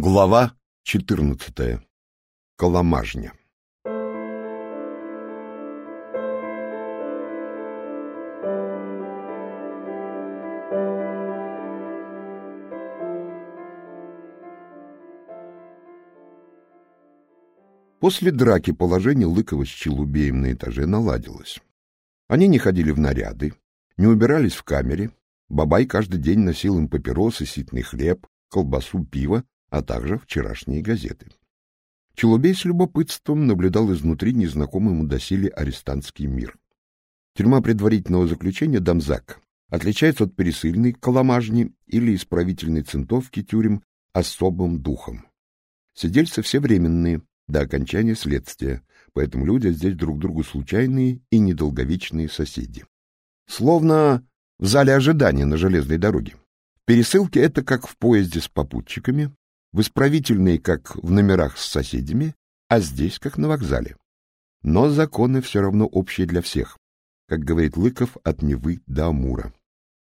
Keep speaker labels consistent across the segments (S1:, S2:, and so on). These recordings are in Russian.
S1: Глава 14. Коломажня. После драки положение Лыкова с Челубеем на этаже наладилось. Они не ходили в наряды, не убирались в камере. Бабай каждый день носил им папиросы, ситный хлеб, колбасу, пиво, а также вчерашние газеты. Челубей с любопытством наблюдал изнутри незнакомый ему доселе арестантский мир. Тюрьма предварительного заключения Дамзак отличается от пересыльной коломажни или исправительной центовки тюрем особым духом. Сидельцы все временные, до окончания следствия, поэтому люди здесь друг другу случайные и недолговечные соседи. Словно в зале ожидания на железной дороге. Пересылки — это как в поезде с попутчиками, в исправительной, как в номерах с соседями, а здесь, как на вокзале. Но законы все равно общие для всех, как говорит Лыков, от Невы до Амура.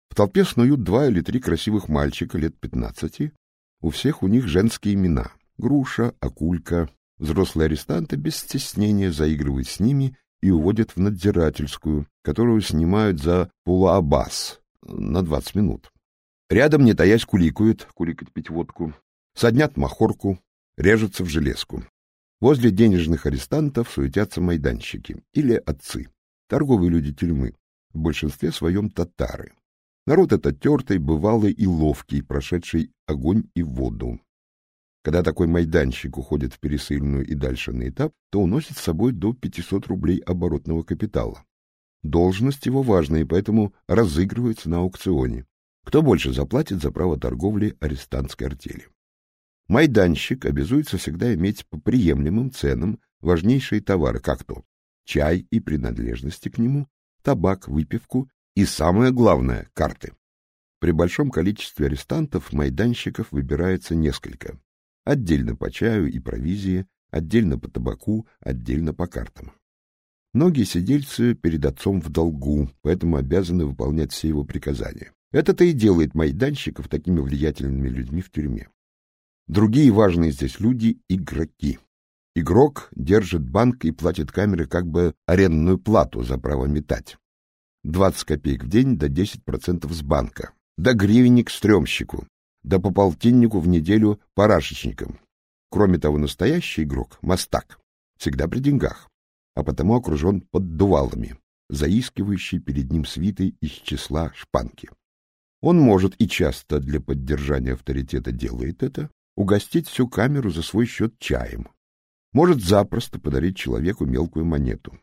S1: В толпе снуют два или три красивых мальчика лет пятнадцати, у всех у них женские имена — Груша, Акулька. Взрослые арестанты без стеснения заигрывают с ними и уводят в надзирательскую, которую снимают за пулаабас на двадцать минут. Рядом, не таясь, куликают, куликать пить водку, соднят махорку, режутся в железку. Возле денежных арестантов суетятся майданщики или отцы, торговые люди тюрьмы, в большинстве своем татары. Народ этот тертый, бывалый и ловкий, прошедший огонь и воду. Когда такой майданщик уходит в пересыльную и дальше на этап, то уносит с собой до 500 рублей оборотного капитала. Должность его важна, и поэтому разыгрывается на аукционе. Кто больше заплатит за право торговли арестантской артели? Майданщик обязуется всегда иметь по приемлемым ценам важнейшие товары, как то чай и принадлежности к нему, табак, выпивку и, самое главное, карты. При большом количестве арестантов майданщиков выбирается несколько. Отдельно по чаю и провизии, отдельно по табаку, отдельно по картам. Многие сидельцы перед отцом в долгу, поэтому обязаны выполнять все его приказания. Это-то и делает майданщиков такими влиятельными людьми в тюрьме. Другие важные здесь люди — игроки. Игрок держит банк и платит камере как бы арендную плату за право метать. 20 копеек в день до 10% с банка. Да гривенник стрёмщику. Да по полтиннику в неделю парашечникам. Кроме того, настоящий игрок — мастак. Всегда при деньгах. А потому окружен поддувалами, заискивающий перед ним свитой из числа шпанки. Он может и часто для поддержания авторитета делает это, угостить всю камеру за свой счет чаем. Может запросто подарить человеку мелкую монету.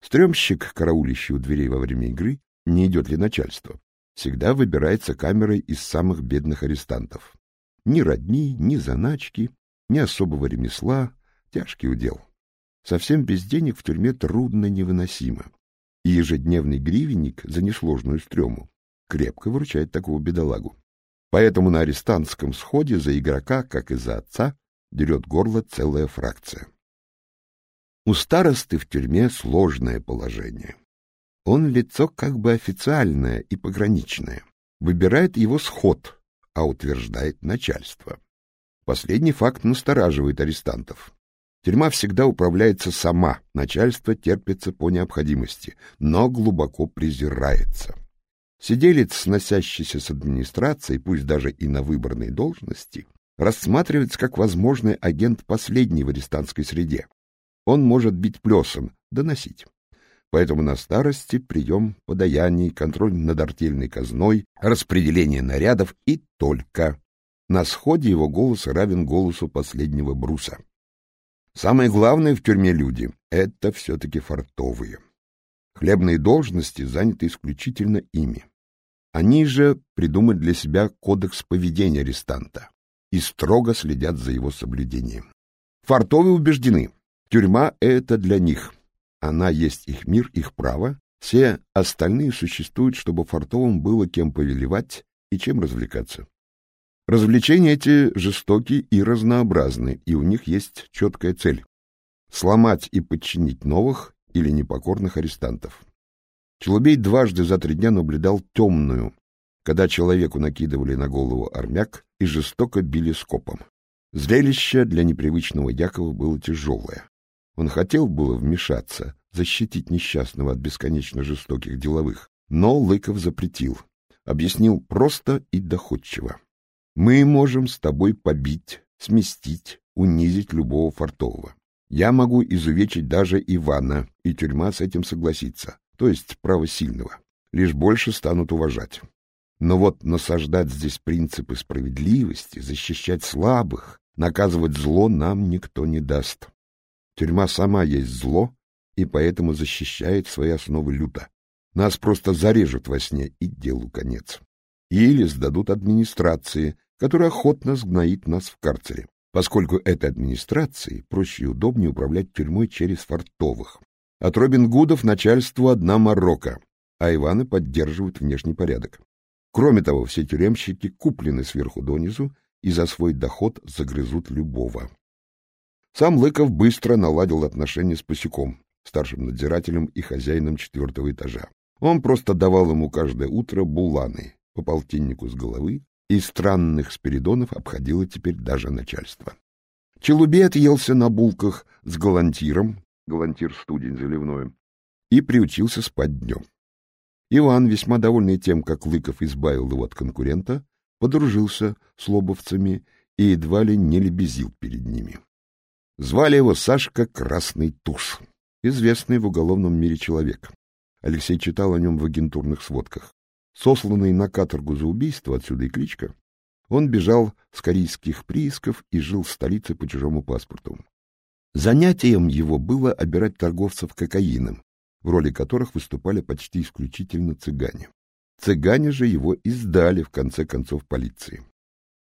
S1: Стремщик, караулищий у дверей во время игры, не идет ли начальство, всегда выбирается камерой из самых бедных арестантов. Ни родни, ни заначки, ни особого ремесла, тяжкий удел. Совсем без денег в тюрьме трудно невыносимо, и ежедневный гривенник за несложную стрему крепко выручает такого бедолагу. Поэтому на арестантском сходе за игрока, как и за отца, дерет горло целая фракция. У старосты в тюрьме сложное положение. Он лицо как бы официальное и пограничное. Выбирает его сход, а утверждает начальство. Последний факт настораживает арестантов. Тюрьма всегда управляется сама, начальство терпится по необходимости, но глубоко презирается. Сиделец, сносящийся с администрацией, пусть даже и на выборной должности, рассматривается как возможный агент последней в арестантской среде. Он может бить плесом, доносить. Поэтому на старости прием подаяний, контроль над артельной казной, распределение нарядов и только. На сходе его голос равен голосу последнего бруса. Самое главное в тюрьме люди — это все-таки фартовые. Хлебные должности заняты исключительно ими. Они же придумали для себя кодекс поведения арестанта и строго следят за его соблюдением. Фартовы убеждены, тюрьма — это для них. Она есть их мир, их право. Все остальные существуют, чтобы фартовым было кем повелевать и чем развлекаться. Развлечения эти жестоки и разнообразны, и у них есть четкая цель — сломать и подчинить новых или непокорных арестантов. Челубей дважды за три дня наблюдал темную, когда человеку накидывали на голову армяк и жестоко били скопом. Зрелище для непривычного Якова было тяжелое. Он хотел было вмешаться, защитить несчастного от бесконечно жестоких деловых, но Лыков запретил. Объяснил просто и доходчиво. «Мы можем с тобой побить, сместить, унизить любого фартового. Я могу изувечить даже Ивана, и тюрьма с этим согласится, то есть право сильного. Лишь больше станут уважать. Но вот насаждать здесь принципы справедливости, защищать слабых, наказывать зло нам никто не даст. Тюрьма сама есть зло, и поэтому защищает свои основы люто. Нас просто зарежут во сне, и делу конец. Или сдадут администрации, которая охотно сгноит нас в карцере, поскольку этой администрации проще и удобнее управлять тюрьмой через фартовых. От Робин Гудов начальству одна морока, а Иваны поддерживают внешний порядок. Кроме того, все тюремщики куплены сверху донизу и за свой доход загрызут любого. Сам Лыков быстро наладил отношения с Пасюком, старшим надзирателем и хозяином четвертого этажа. Он просто давал ему каждое утро буланы по полтиннику с головы, и странных спиридонов обходило теперь даже начальство. Челубей отъелся на булках с галантиром, галантир студень заливной, и приучился спать днем. Иван, весьма довольный тем, как Лыков избавил его от конкурента, подружился с лобовцами и едва ли не лебезил перед ними. Звали его Сашка Красный Туз, известный в уголовном мире человек. Алексей читал о нем в агентурных сводках. Сосланный на каторгу за убийство, отсюда и кличка, он бежал с корейских приисков и жил в столице по чужому паспорту. Занятием его было обирать торговцев кокаином, в роли которых выступали почти исключительно цыгане. Цыгане же его издали в конце концов полиции.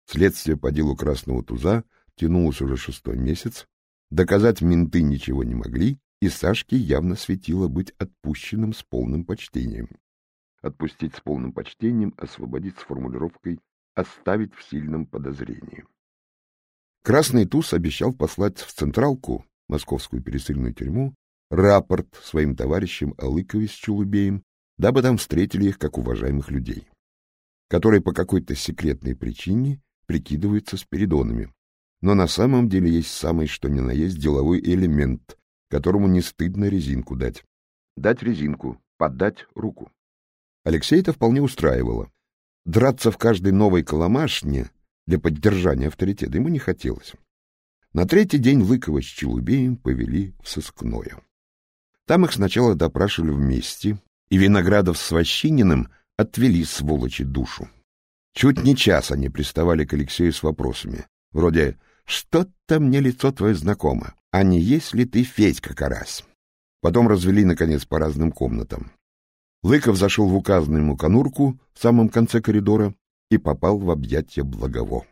S1: Следствие по делу Красного Туза тянулось уже шестой месяц, доказать менты ничего не могли, и Сашке явно светило быть отпущенным с полным почтением. Отпустить с полным почтением, освободить с формулировкой «оставить в сильном подозрении». Красный туз обещал послать в Централку, московскую пересыльную тюрьму, рапорт своим товарищам о Лыкове с Чулубеем, дабы там встретили их как уважаемых людей, которые по какой-то секретной причине прикидываются спиридонами, но на самом деле есть самый что ни на есть деловой элемент, которому не стыдно резинку дать. Дать резинку, подать руку. Алексей это вполне устраивало. Драться в каждой новой коломашне для поддержания авторитета ему не хотелось. На третий день Лыкова с Челубеем повели в сыскное. Там их сначала допрашивали вместе, и Виноградов с Ващининым отвели сволочи душу. Чуть не час они приставали к Алексею с вопросами, вроде «Что-то мне лицо твое знакомо, а не есть ли ты Федька Карась?» Потом развели, наконец, по разным комнатам. Лыков зашел в указанную ему конурку в самом конце коридора и попал в объятия Благово.